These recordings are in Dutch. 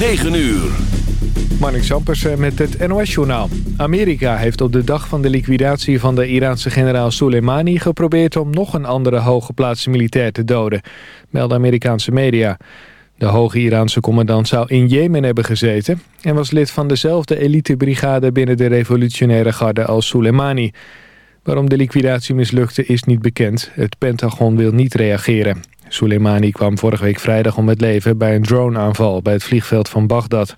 9 uur. Marnik Sampers met het NOS-journaal. Amerika heeft op de dag van de liquidatie van de Iraanse generaal Soleimani... geprobeerd om nog een andere hooggeplaatste militair te doden, melden Amerikaanse media. De hoge Iraanse commandant zou in Jemen hebben gezeten... en was lid van dezelfde elitebrigade binnen de revolutionaire garde als Soleimani. Waarom de liquidatie mislukte is niet bekend. Het Pentagon wil niet reageren. Soleimani kwam vorige week vrijdag om het leven bij een droneaanval bij het vliegveld van Bagdad.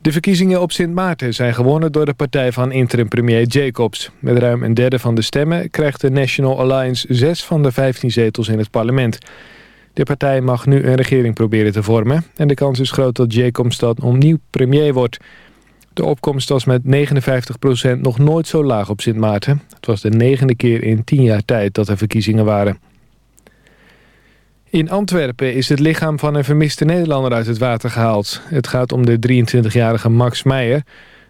De verkiezingen op Sint Maarten zijn gewonnen door de partij van interim-premier Jacobs. Met ruim een derde van de stemmen krijgt de National Alliance zes van de 15 zetels in het parlement. De partij mag nu een regering proberen te vormen en de kans is groot dat Jacobs dan opnieuw premier wordt. De opkomst was met 59% nog nooit zo laag op Sint Maarten. Het was de negende keer in tien jaar tijd dat er verkiezingen waren. In Antwerpen is het lichaam van een vermiste Nederlander uit het water gehaald. Het gaat om de 23-jarige Max Meijer.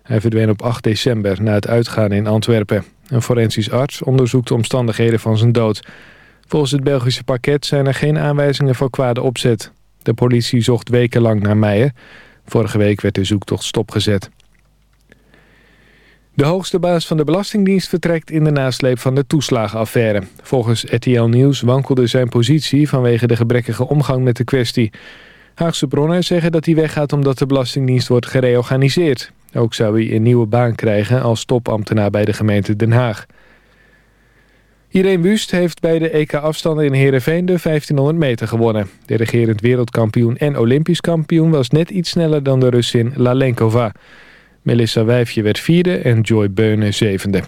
Hij verdween op 8 december na het uitgaan in Antwerpen. Een forensisch arts onderzoekt de omstandigheden van zijn dood. Volgens het Belgische parket zijn er geen aanwijzingen voor kwade opzet. De politie zocht wekenlang naar Meijer. Vorige week werd de zoektocht stopgezet. De hoogste baas van de Belastingdienst vertrekt in de nasleep van de toeslagenaffaire. Volgens RTL Nieuws wankelde zijn positie vanwege de gebrekkige omgang met de kwestie. Haagse bronnen zeggen dat hij weggaat omdat de Belastingdienst wordt gereorganiseerd. Ook zou hij een nieuwe baan krijgen als topambtenaar bij de gemeente Den Haag. Irene Wust heeft bij de EK-afstanden in Heerenveen de 1500 meter gewonnen. De regerend wereldkampioen en olympisch kampioen was net iets sneller dan de Russin Lalenkova. Melissa Wijfje werd vierde en Joy Beunen zevende.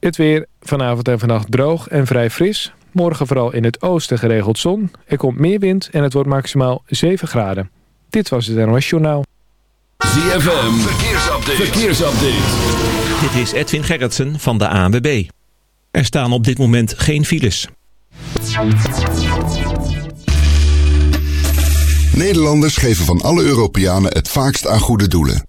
Het weer vanavond en vannacht droog en vrij fris. Morgen vooral in het oosten geregeld zon. Er komt meer wind en het wordt maximaal 7 graden. Dit was het NOS Journaal. ZFM, verkeersupdate. verkeersupdate. Dit is Edwin Gerritsen van de ANWB. Er staan op dit moment geen files. Nederlanders geven van alle Europeanen het vaakst aan goede doelen.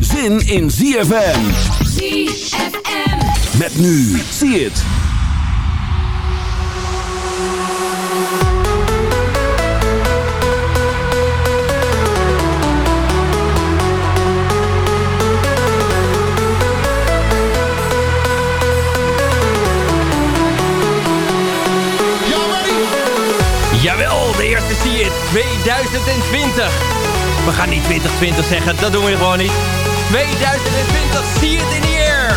zin in ZFM. ZFM. Met nu, zie het. Jawel, de eerste zie het 2020. We gaan niet 2020 zeggen, dat doen we gewoon niet. 2020, zie het in de air.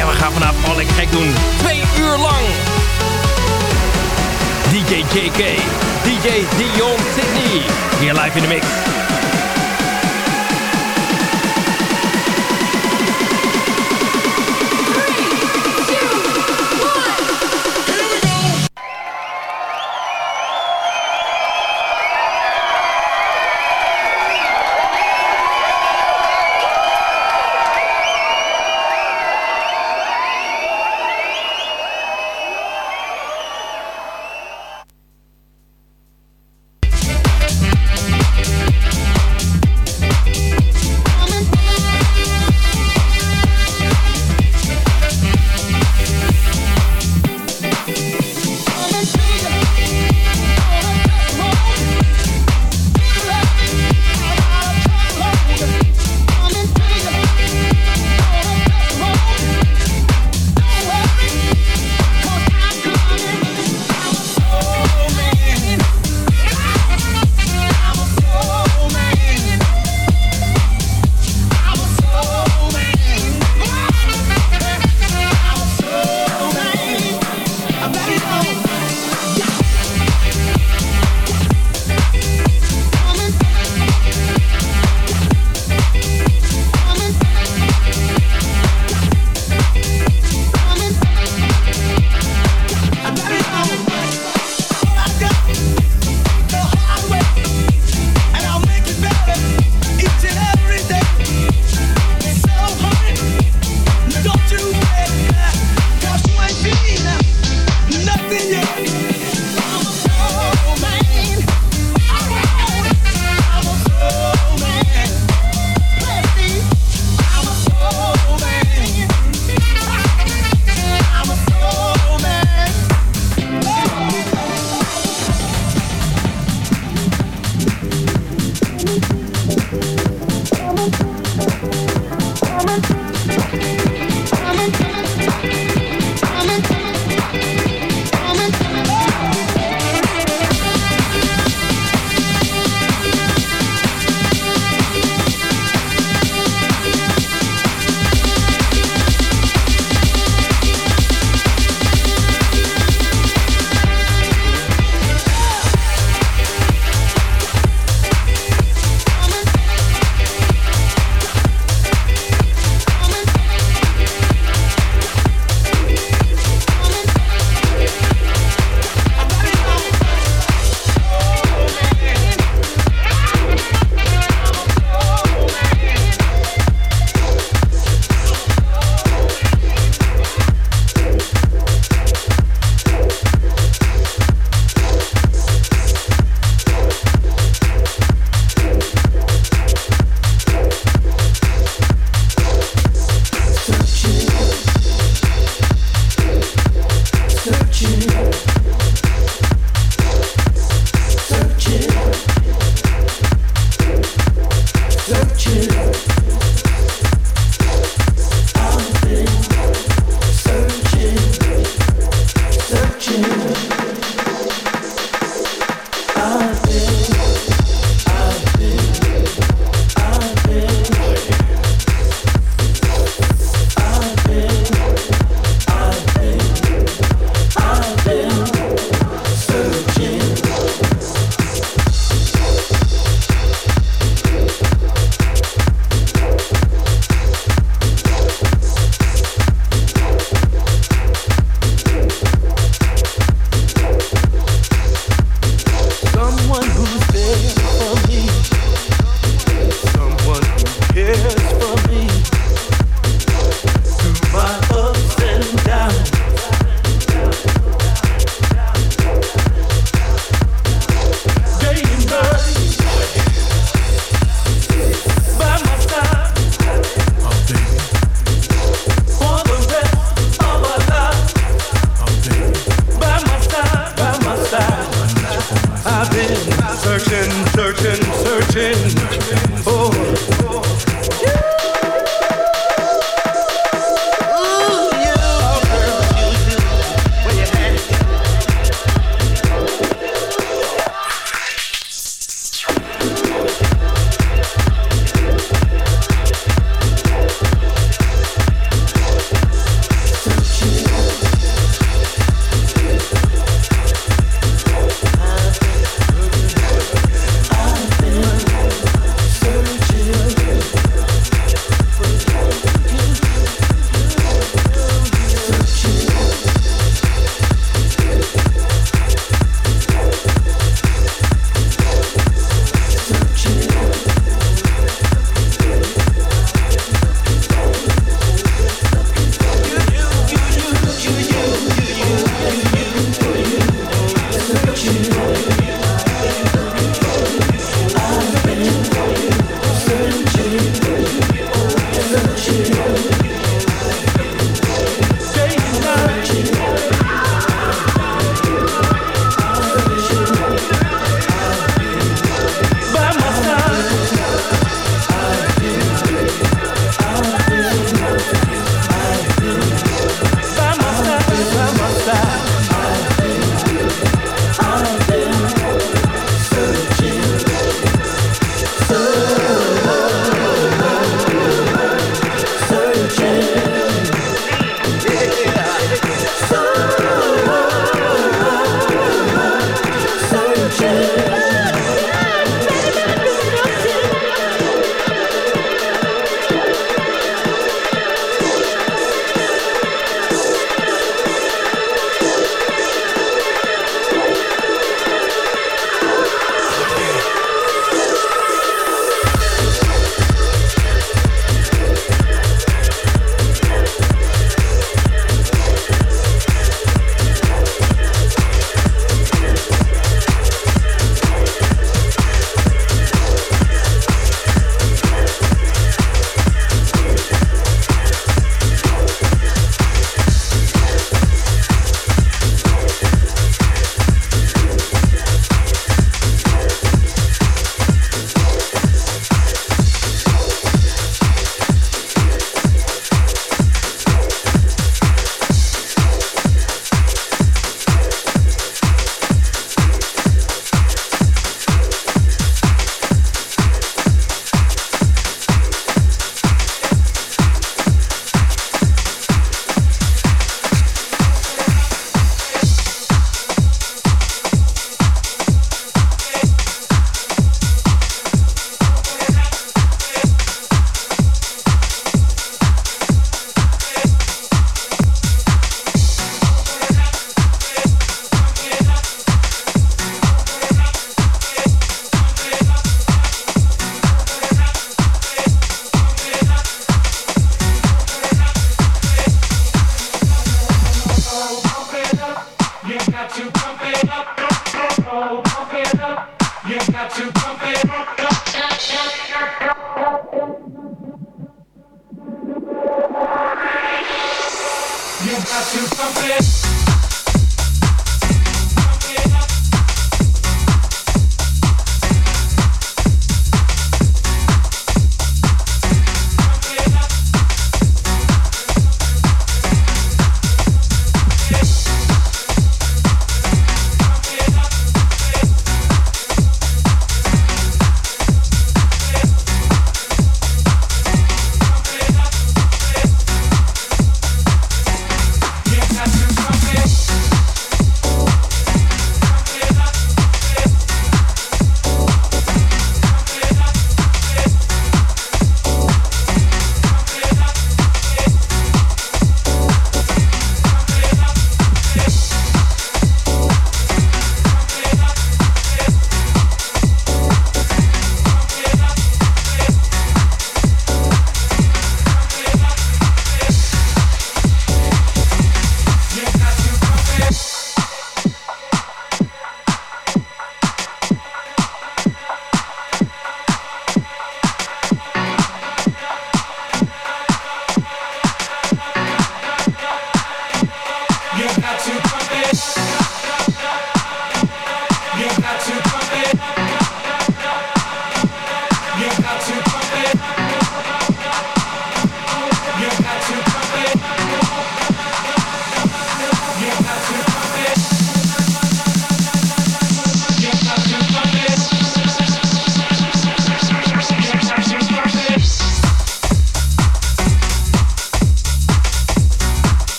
En we gaan vanavond al lekker gek doen. Twee uur lang. DJ JK, DJ Dion Sydney. Hier live in de mix.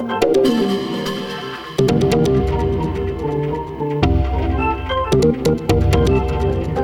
Thank you.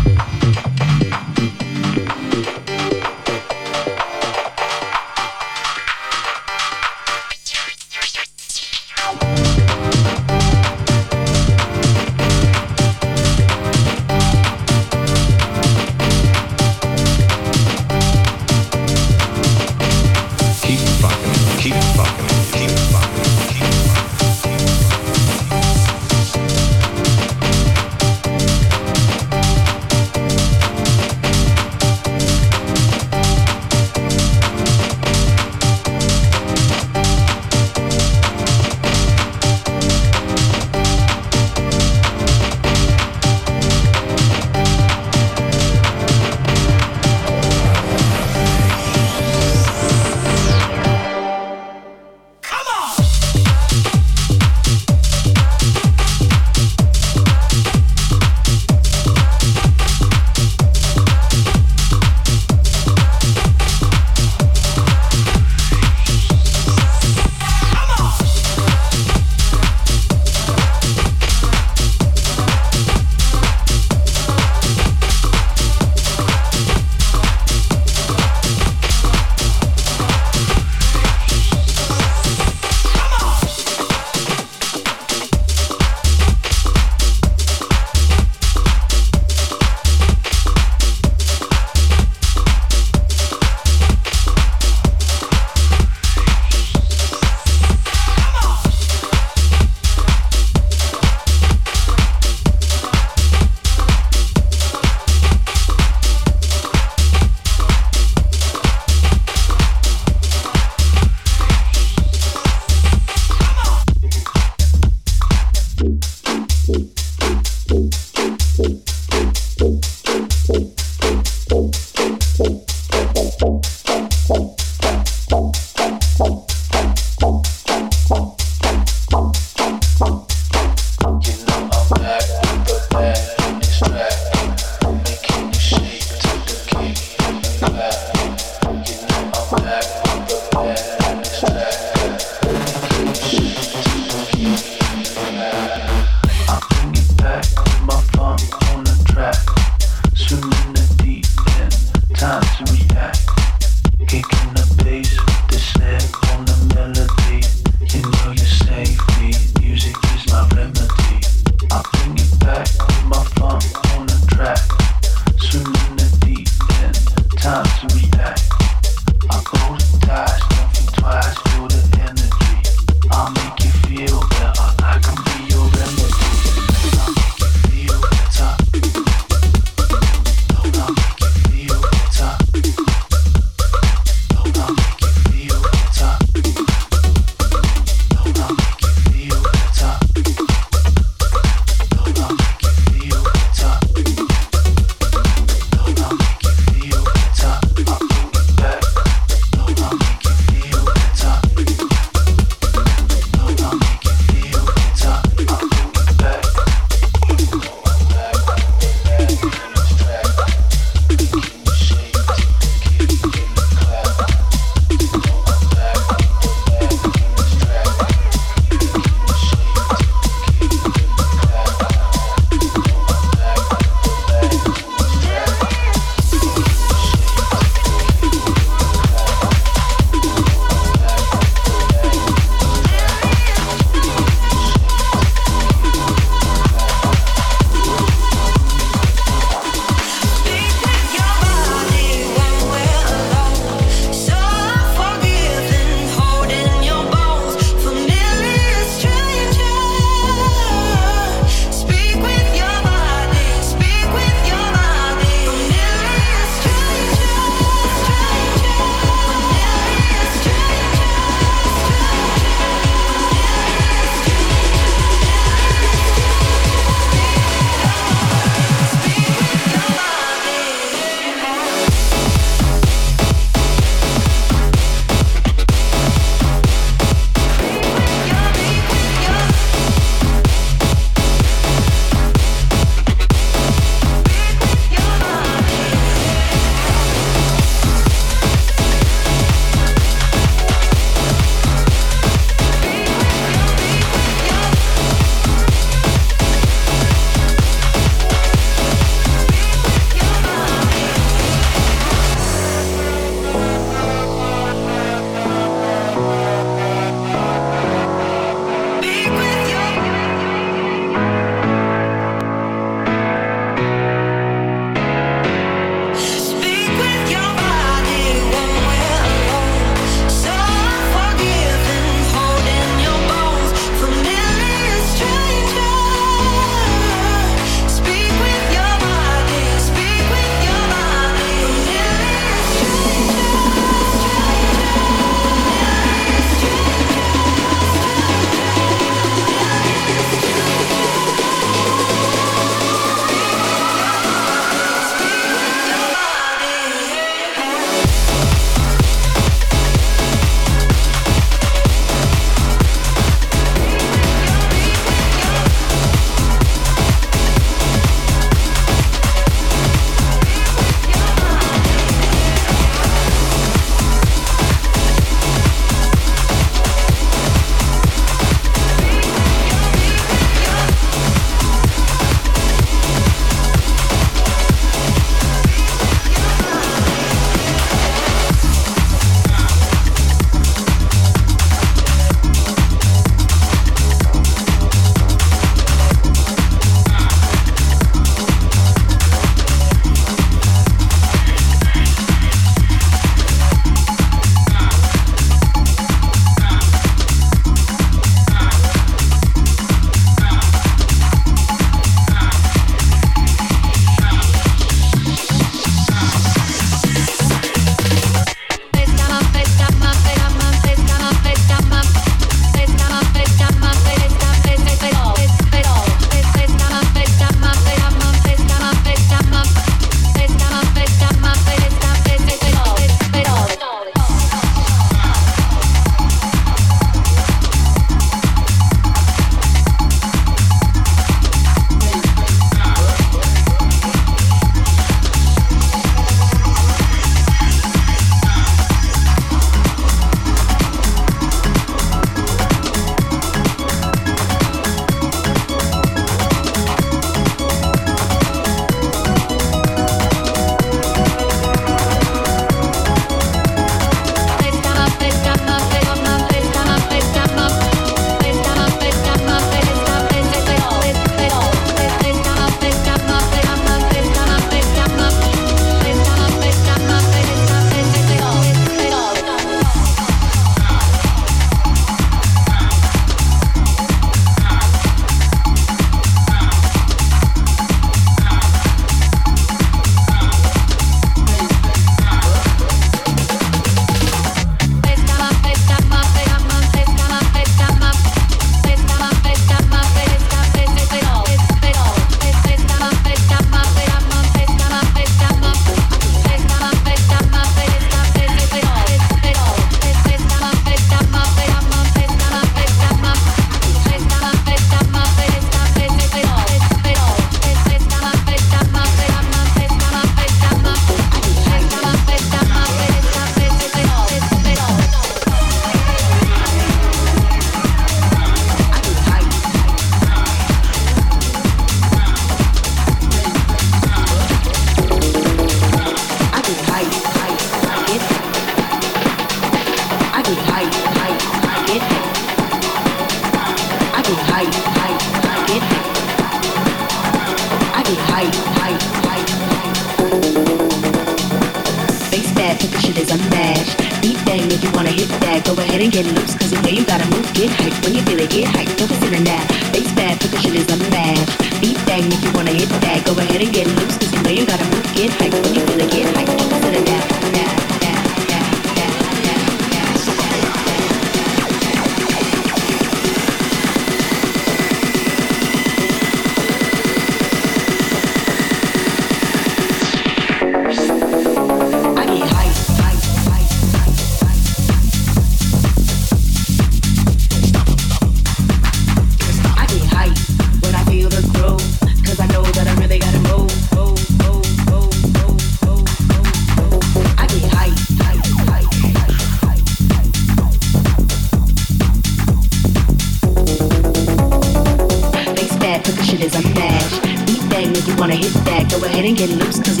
think it looks cause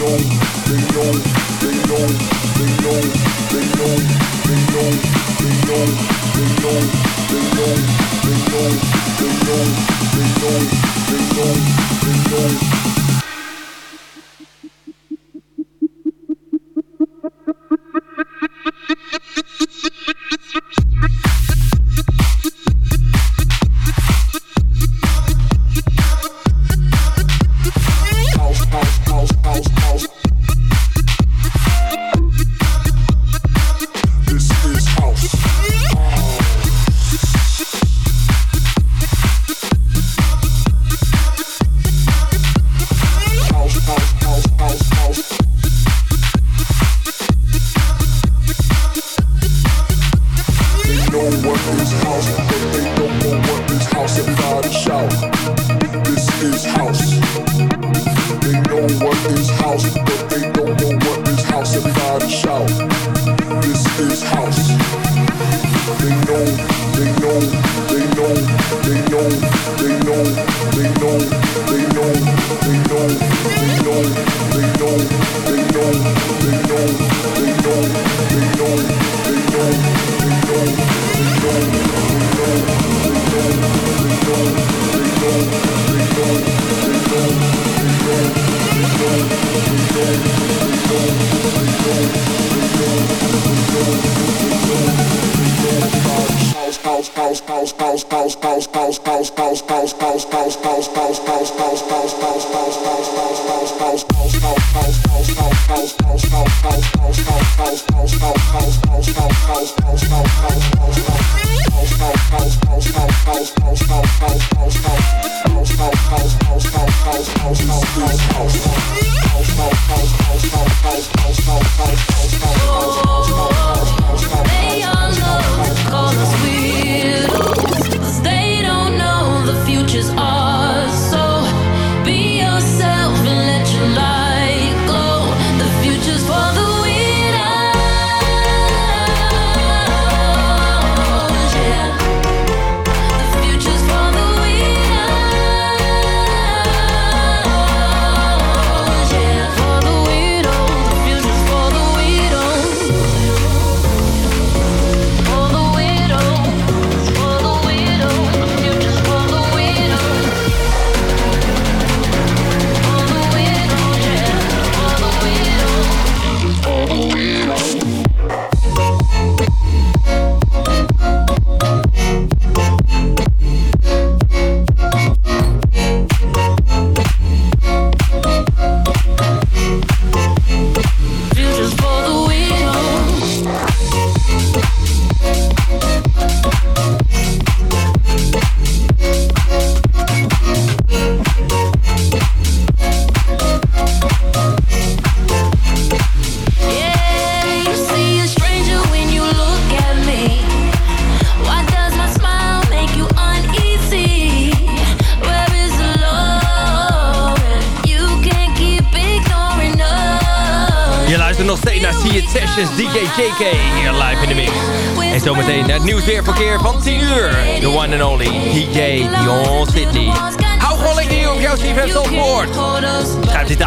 ding dong, ding.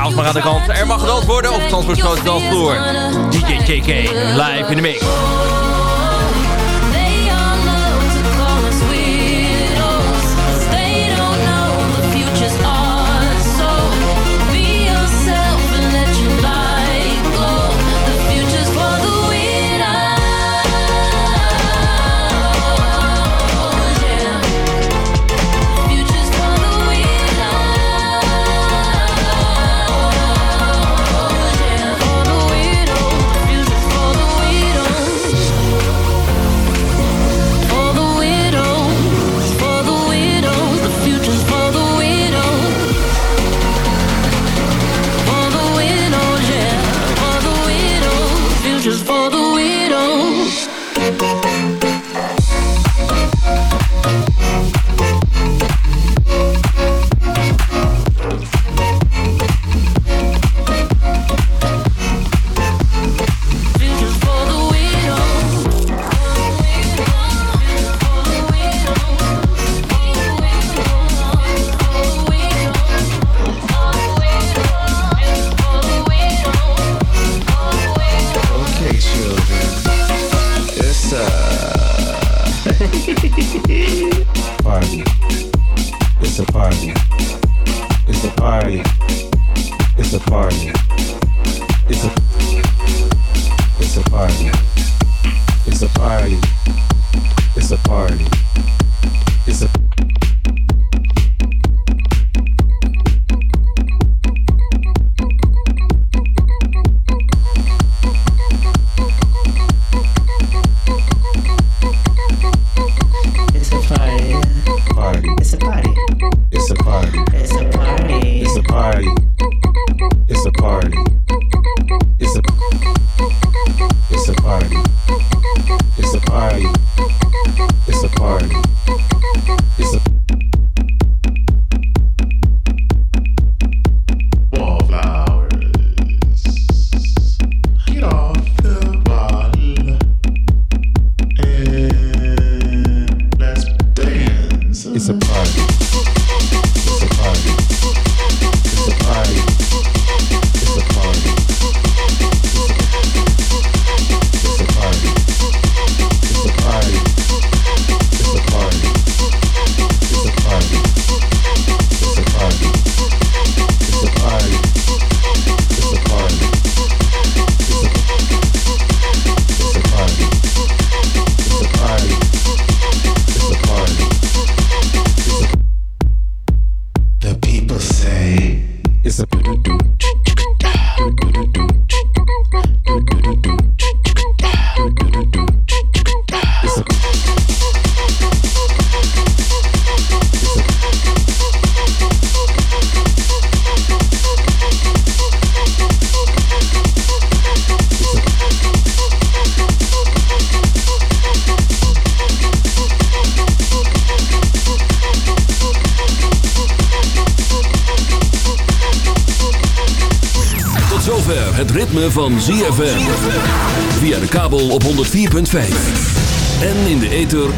chaos maar aan de kant. Er mag gedanst worden op het Transportstoot Dansvloer. DJ JK, live in de mix.